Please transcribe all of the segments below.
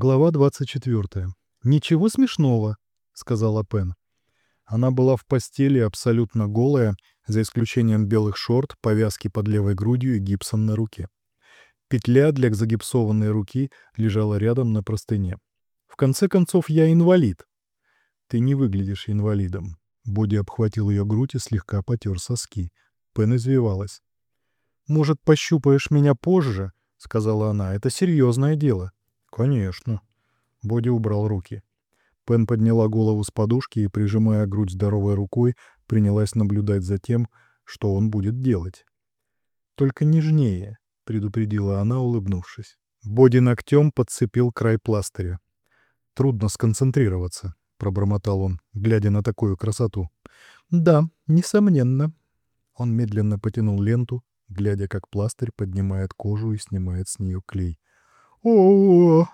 Глава 24. «Ничего смешного», — сказала Пен. Она была в постели абсолютно голая, за исключением белых шорт, повязки под левой грудью и гипсом на руке. Петля для загипсованной руки лежала рядом на простыне. «В конце концов, я инвалид». «Ты не выглядишь инвалидом». Боди обхватил ее грудь и слегка потер соски. Пен извивалась. «Может, пощупаешь меня позже?» — сказала она. «Это серьезное дело». «Конечно». Боди убрал руки. Пен подняла голову с подушки и, прижимая грудь здоровой рукой, принялась наблюдать за тем, что он будет делать. «Только нежнее», — предупредила она, улыбнувшись. Боди ногтем подцепил край пластыря. «Трудно сконцентрироваться», — пробормотал он, глядя на такую красоту. «Да, несомненно». Он медленно потянул ленту, глядя, как пластырь поднимает кожу и снимает с нее клей. О, -о,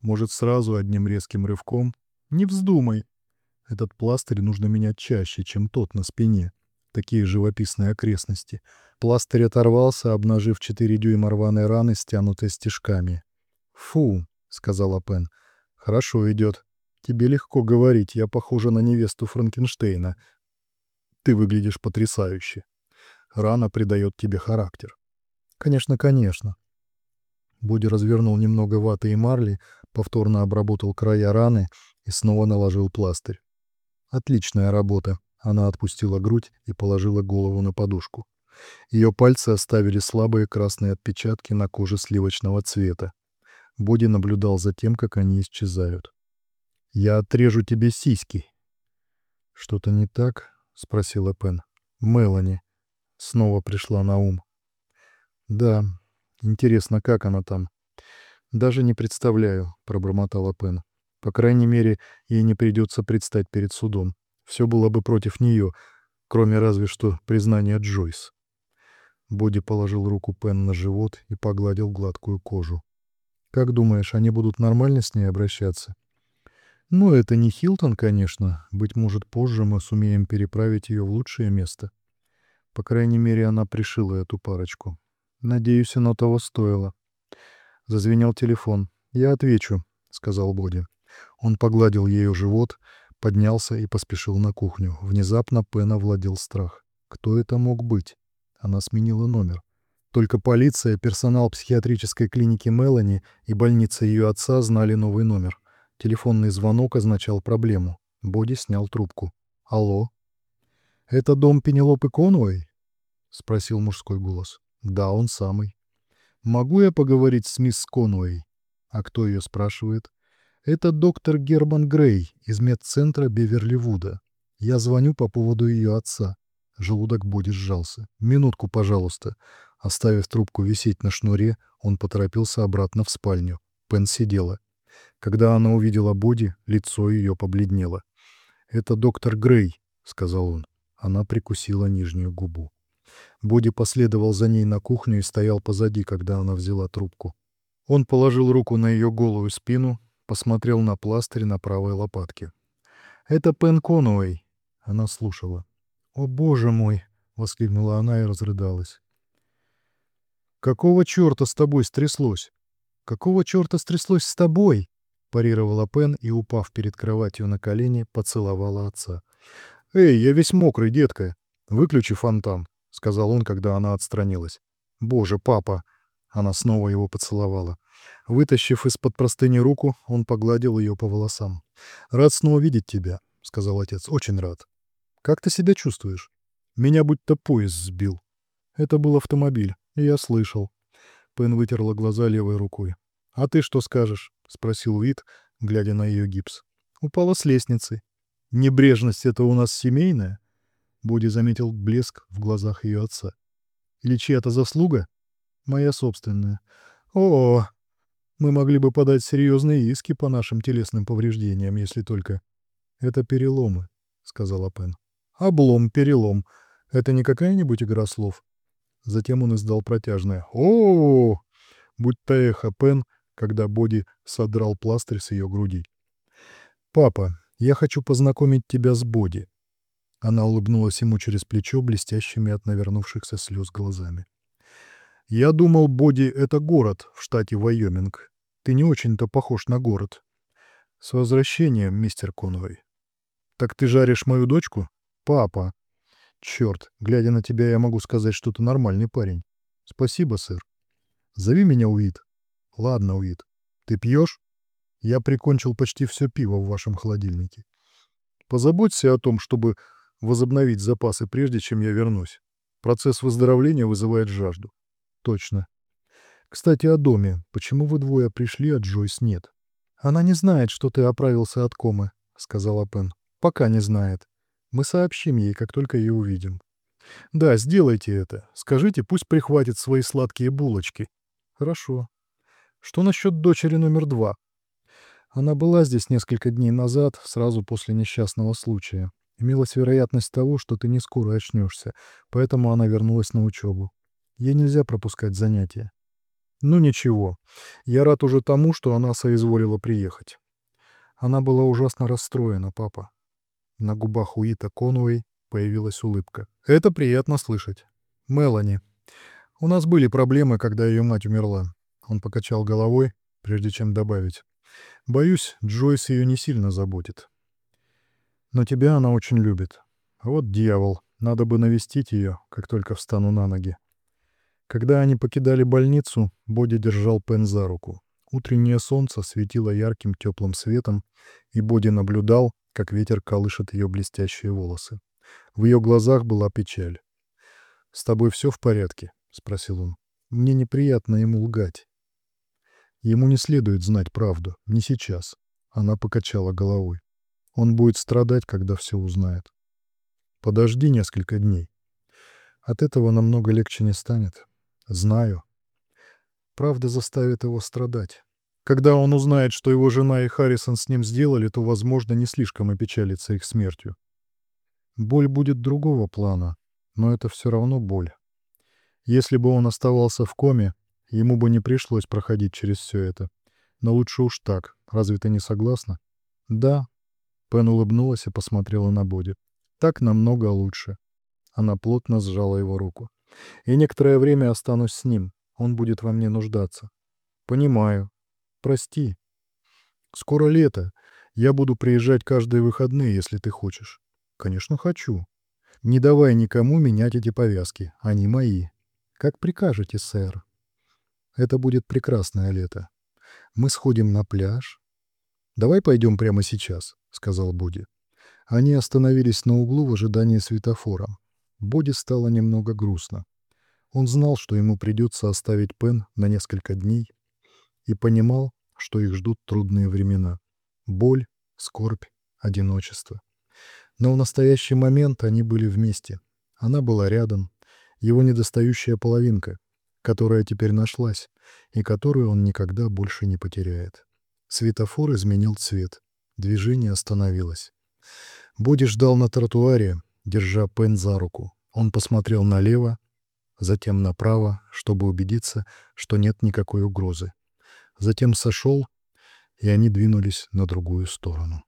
Может, сразу одним резким рывком? Не вздумай. Этот пластырь нужно менять чаще, чем тот на спине. Такие живописные окрестности. Пластырь оторвался, обнажив четыре дюйма рваной раны, стянутой стежками. «Фу», — сказала Пен. «Хорошо идет. Тебе легко говорить, я похожа на невесту Франкенштейна. Ты выглядишь потрясающе. Рана придает тебе характер». «Конечно, конечно». Буди развернул немного ваты и марли, повторно обработал края раны и снова наложил пластырь. «Отличная работа». Она отпустила грудь и положила голову на подушку. Ее пальцы оставили слабые красные отпечатки на коже сливочного цвета. Боди наблюдал за тем, как они исчезают. «Я отрежу тебе сиськи». «Что-то не так?» — спросила Пен. «Мелани». Снова пришла на ум. «Да, интересно, как она там?» «Даже не представляю», — пробормотала Пен. «По крайней мере, ей не придется предстать перед судом. Все было бы против нее, кроме разве что признания Джойс». Боди положил руку Пен на живот и погладил гладкую кожу. «Как думаешь, они будут нормально с ней обращаться?» «Ну, это не Хилтон, конечно. Быть может, позже мы сумеем переправить ее в лучшее место». По крайней мере, она пришила эту парочку. Надеюсь, оно того стоило. Зазвенел телефон. «Я отвечу», — сказал Боди. Он погладил ею живот, поднялся и поспешил на кухню. Внезапно Пена владел страх. Кто это мог быть? Она сменила номер. Только полиция, персонал психиатрической клиники Мелани и больница ее отца знали новый номер. Телефонный звонок означал проблему. Боди снял трубку. «Алло?» «Это дом Пенелопы Конуэй?» — спросил мужской голос. «Да, он самый». «Могу я поговорить с мисс Конуэй?» «А кто ее спрашивает?» «Это доктор Герман Грей из медцентра Беверливуда. Я звоню по поводу ее отца». Желудок Боди сжался. «Минутку, пожалуйста». Оставив трубку висеть на шнуре, он поторопился обратно в спальню. Пен сидела. Когда она увидела Боди, лицо ее побледнело. «Это доктор Грей», — сказал он. Она прикусила нижнюю губу. Боди последовал за ней на кухню и стоял позади, когда она взяла трубку. Он положил руку на ее голую спину, посмотрел на пластырь на правой лопатке. «Это Пен Конуэй», — она слушала. «О, боже мой!» — воскликнула она и разрыдалась. «Какого черта с тобой стряслось?» «Какого черта стряслось с тобой?» — парировала Пен и, упав перед кроватью на колени, поцеловала отца. «Эй, я весь мокрый, детка! Выключи фонтан!» — сказал он, когда она отстранилась. «Боже, папа!» — она снова его поцеловала. Вытащив из-под простыни руку, он погладил ее по волосам. «Рад снова видеть тебя», — сказал отец. «Очень рад». «Как ты себя чувствуешь?» «Меня будто поезд сбил». «Это был автомобиль, и я слышал». Пен вытерла глаза левой рукой. «А ты что скажешь?» — спросил Вит, глядя на ее гипс. «Упала с лестницы. Небрежность — это у нас семейная?» Боди заметил блеск в глазах ее отца. «Или чья-то заслуга?» «Моя собственная». «О, мы могли бы подать серьезные иски по нашим телесным повреждениям, если только...» «Это переломы», — сказала Пен. «Облом, перелом. Это не какая-нибудь игра слов?» Затем он издал протяжное о, -о, -о, будто эхо Пен, когда Боди содрал пластырь с ее груди. «Папа, я хочу познакомить тебя с Боди». Она улыбнулась ему через плечо, блестящими от навернувшихся слез глазами. «Я думал, Боди — это город в штате Вайоминг. Ты не очень-то похож на город. С возвращением, мистер Конвей. Так ты жаришь мою дочку? Папа. Черт, глядя на тебя, я могу сказать, что ты нормальный парень. Спасибо, сэр. Зови меня Уит. Ладно, Уит. Ты пьешь? Я прикончил почти все пиво в вашем холодильнике. Позаботься о том, чтобы возобновить запасы, прежде чем я вернусь. Процесс выздоровления вызывает жажду. Точно. Кстати, о доме. Почему вы двое пришли, а Джойс нет? Она не знает, что ты оправился от комы, сказала Пен. Пока не знает. Мы сообщим ей, как только ее увидим. Да, сделайте это. Скажите, пусть прихватит свои сладкие булочки. Хорошо. Что насчет дочери номер два? Она была здесь несколько дней назад, сразу после несчастного случая. Имелась вероятность того, что ты не скоро очнешься, поэтому она вернулась на учебу. Ей нельзя пропускать занятия. Ну ничего, я рад уже тому, что она соизволила приехать. Она была ужасно расстроена, папа. На губах Уита Конуэй появилась улыбка. Это приятно слышать. Мелани. У нас были проблемы, когда ее мать умерла. Он покачал головой, прежде чем добавить. Боюсь, Джойс ее не сильно заботит. Но тебя она очень любит. Вот дьявол, надо бы навестить ее, как только встану на ноги. Когда они покидали больницу, Боди держал Пен за руку. Утреннее солнце светило ярким теплым светом, и Боди наблюдал, как ветер колышет ее блестящие волосы. В ее глазах была печаль. «С тобой все в порядке?» — спросил он. «Мне неприятно ему лгать». Ему не следует знать правду, не сейчас. Она покачала головой. Он будет страдать, когда все узнает. Подожди несколько дней. От этого намного легче не станет. Знаю. Правда заставит его страдать. Когда он узнает, что его жена и Харрисон с ним сделали, то, возможно, не слишком опечалится их смертью. Боль будет другого плана, но это все равно боль. Если бы он оставался в коме, ему бы не пришлось проходить через все это. Но лучше уж так. Разве ты не согласна? Да, Пен улыбнулась и посмотрела на Боди. «Так намного лучше». Она плотно сжала его руку. «И некоторое время останусь с ним. Он будет во мне нуждаться». «Понимаю. Прости. Скоро лето. Я буду приезжать каждые выходные, если ты хочешь». «Конечно, хочу. Не давай никому менять эти повязки. Они мои. Как прикажете, сэр». «Это будет прекрасное лето. Мы сходим на пляж. Давай пойдем прямо сейчас» сказал Боди. Они остановились на углу в ожидании светофора. Боди стало немного грустно. Он знал, что ему придется оставить Пен на несколько дней, и понимал, что их ждут трудные времена. Боль, скорбь, одиночество. Но в настоящий момент они были вместе. Она была рядом, его недостающая половинка, которая теперь нашлась, и которую он никогда больше не потеряет. Светофор изменил цвет. Движение остановилось. Боди ждал на тротуаре, держа Пен за руку. Он посмотрел налево, затем направо, чтобы убедиться, что нет никакой угрозы. Затем сошел, и они двинулись на другую сторону.